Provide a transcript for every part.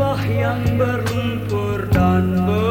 lembah yang berlumpur dan ber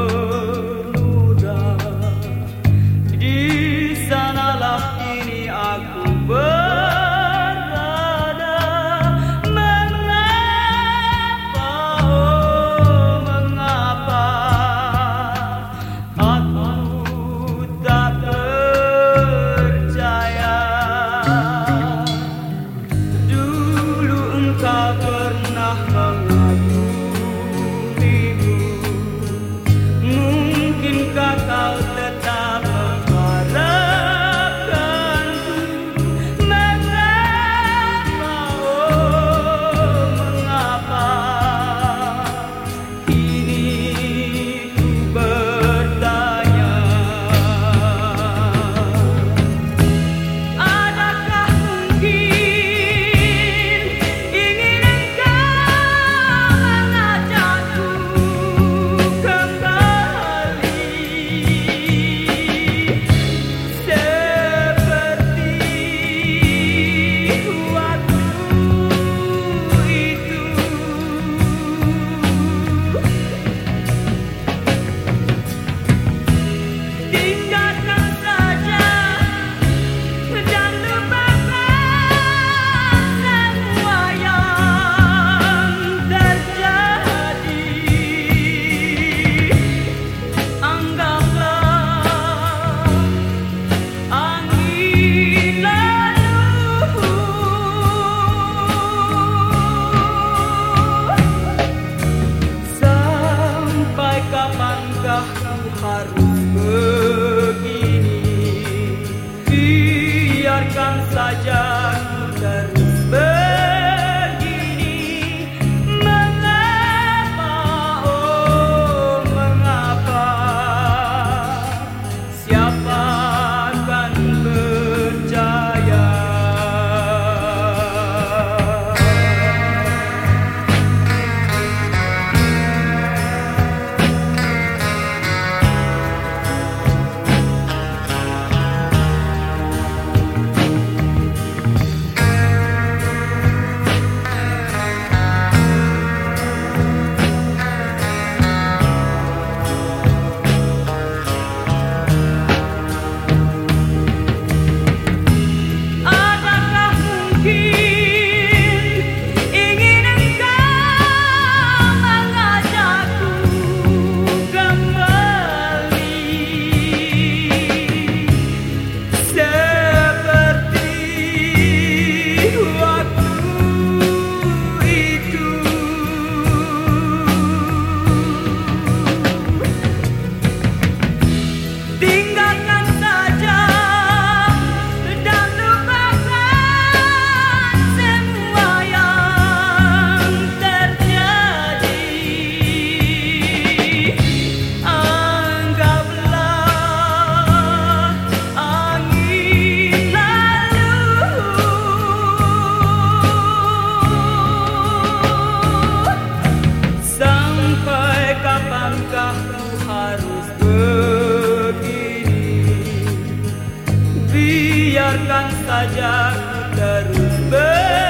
Bahar Harus begini? Biarkan saja ku terus